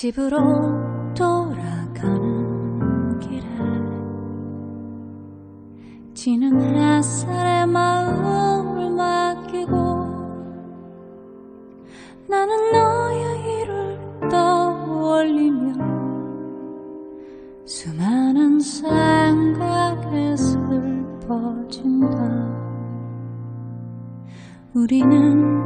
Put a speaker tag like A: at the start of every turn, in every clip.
A: 집으로 돌아가는 길에 지는 햇살에 마음을 맡기고 나는 너의 일를 떠올리며 수많은 생각에 슬퍼진다. 우리는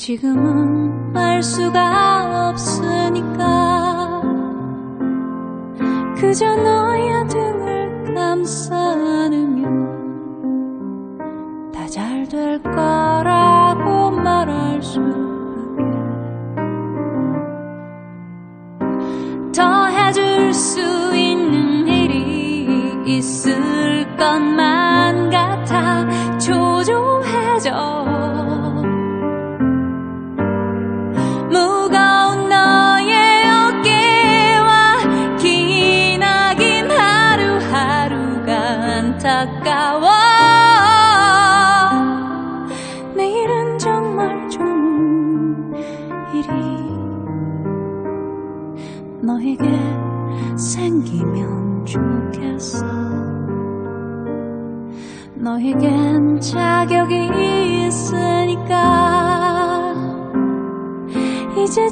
A: 지금은 알 수가 없으니까. 그저 너의 등을 감싸는 다잘될 거야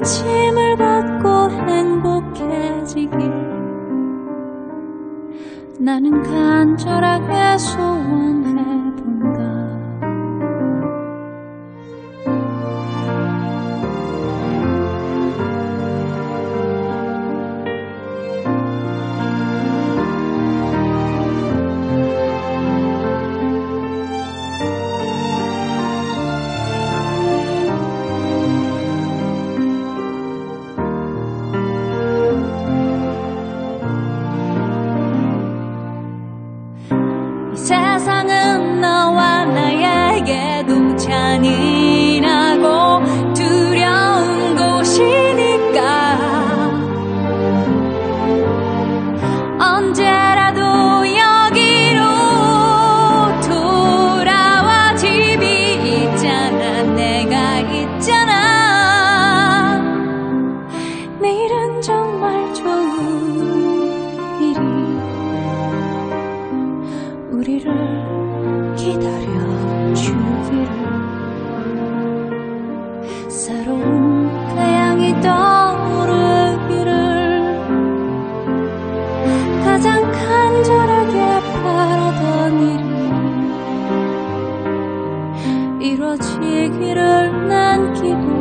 A: 짐을 받고 행복해지기 나는 간절하게 소원 이뤄지기를 난 기도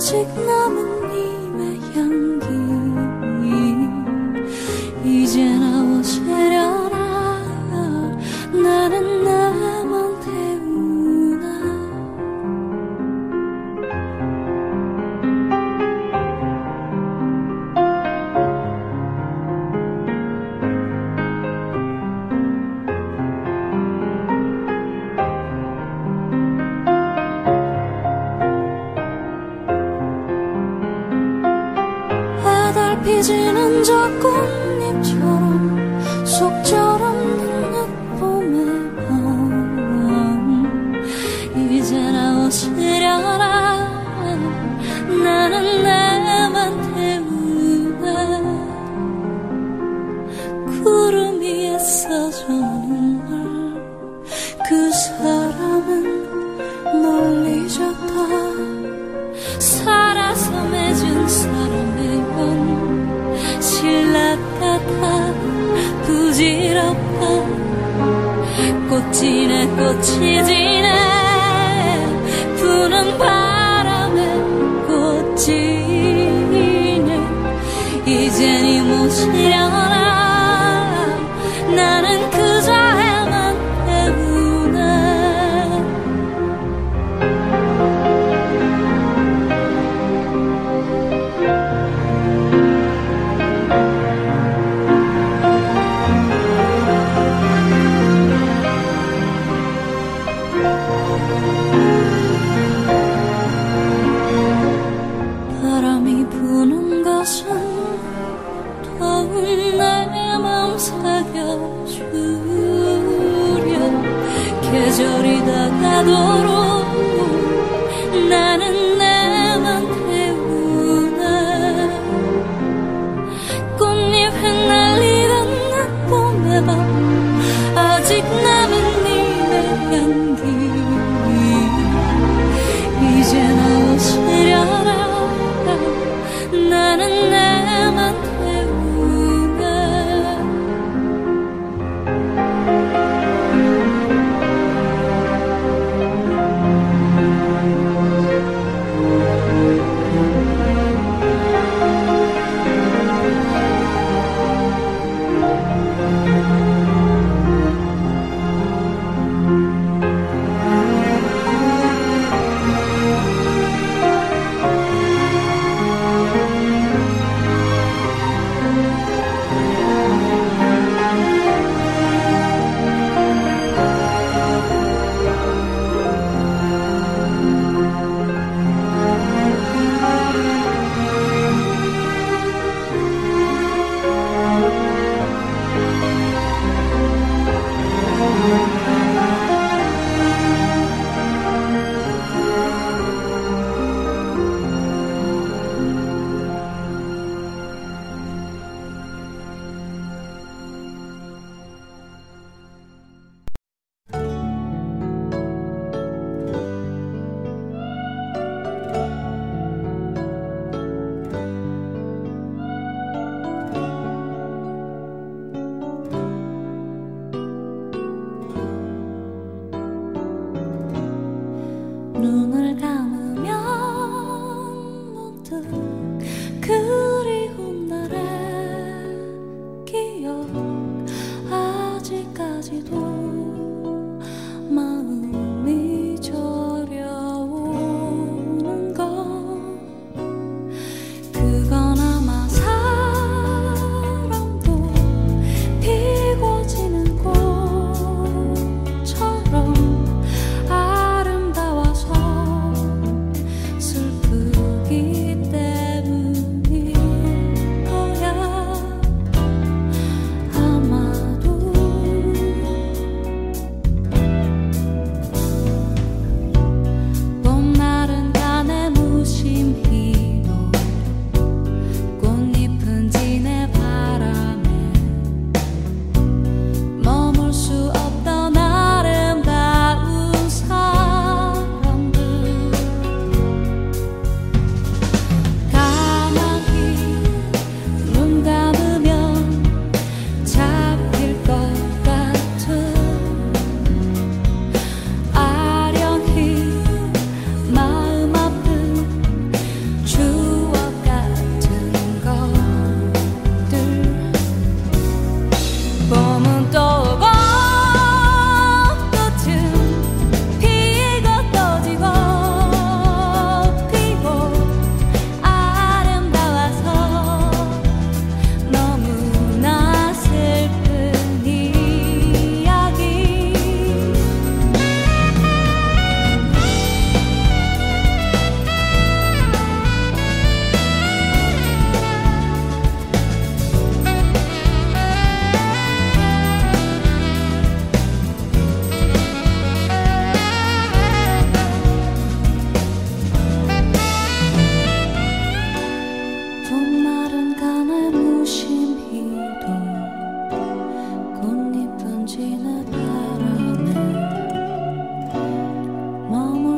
A: 아직 남은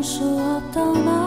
A: 是我到了。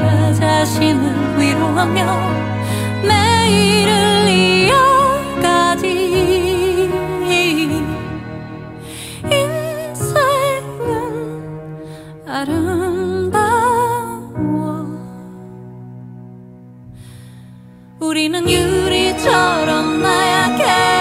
A: 나 자신을 위로하며 매일을 이어가지. 인생은 아름다워. 우리는 유리처럼 나약해.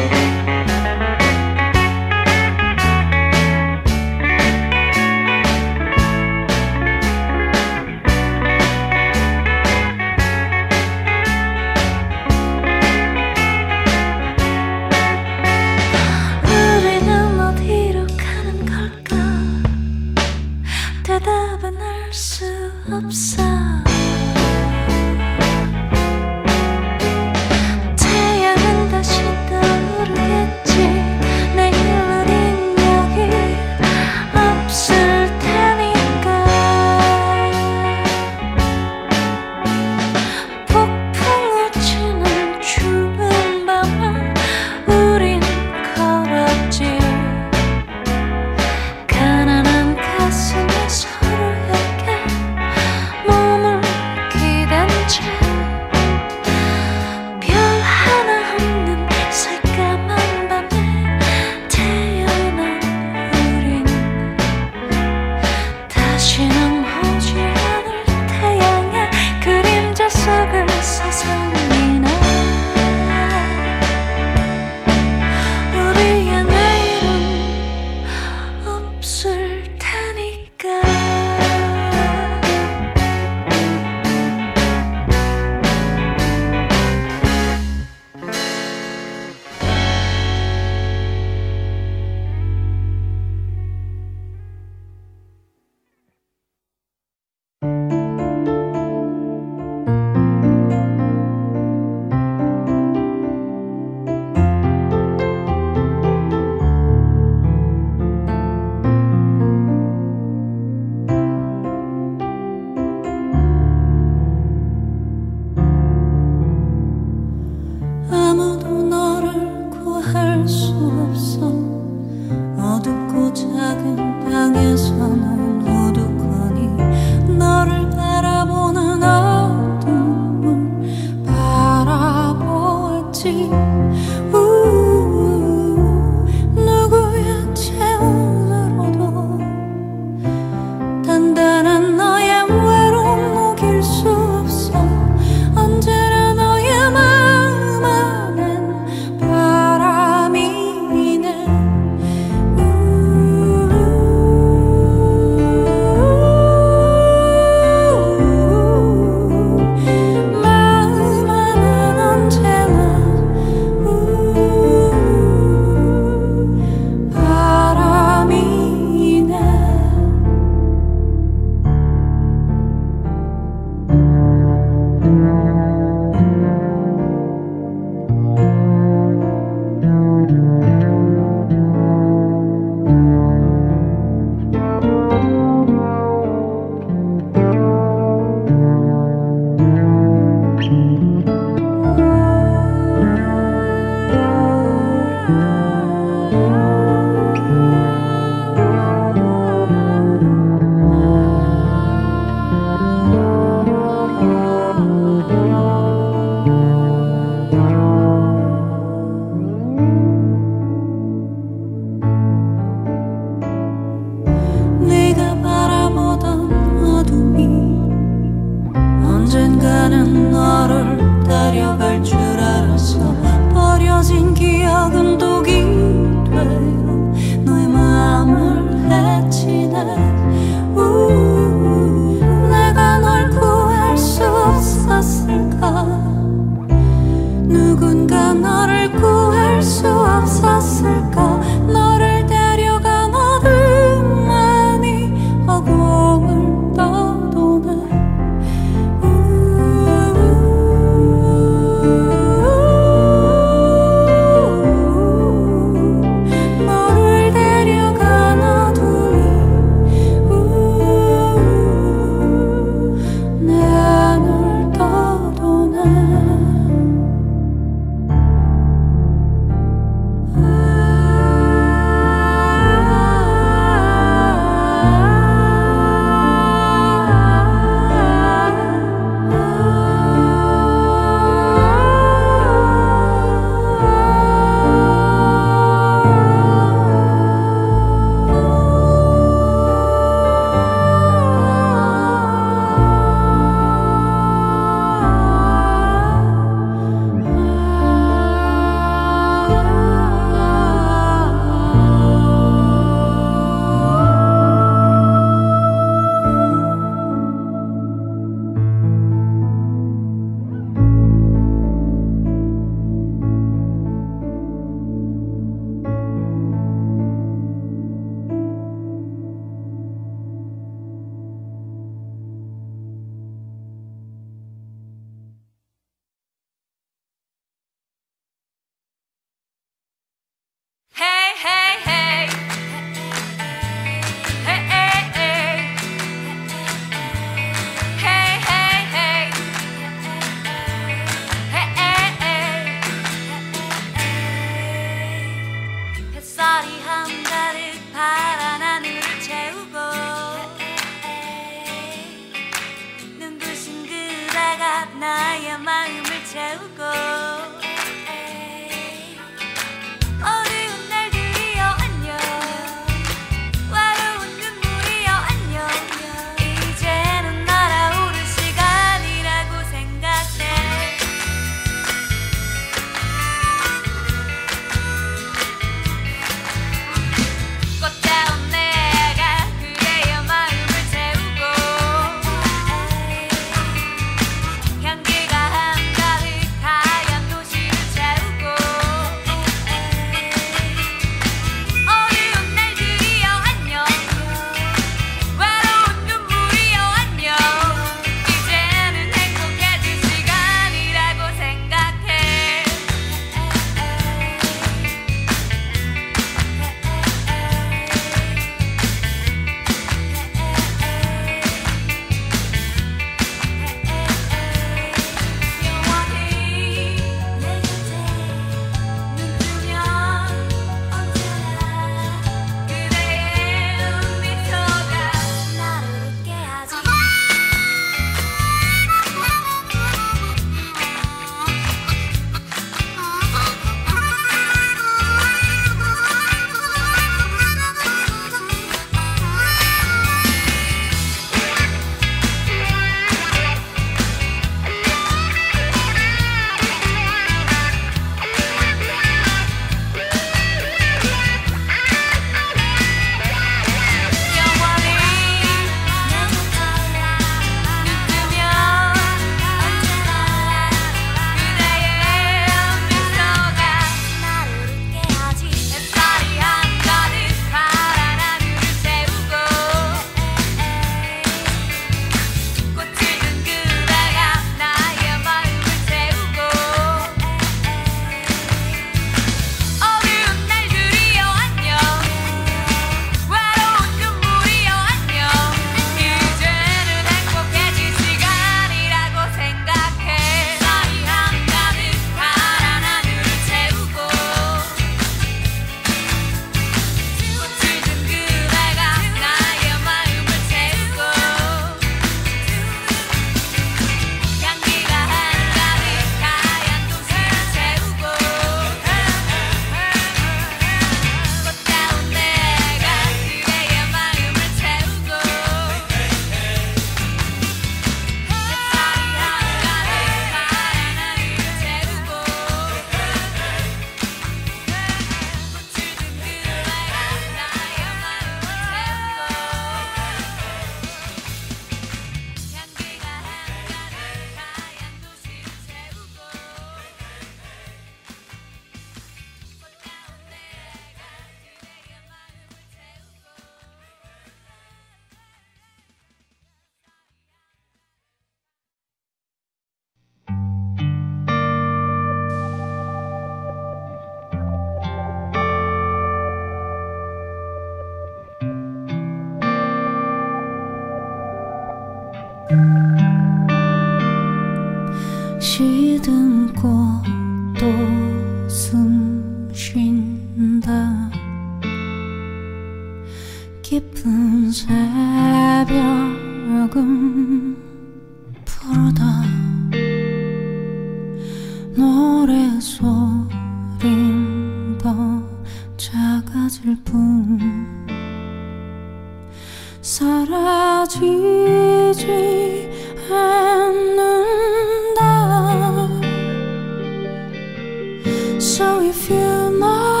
A: So if you know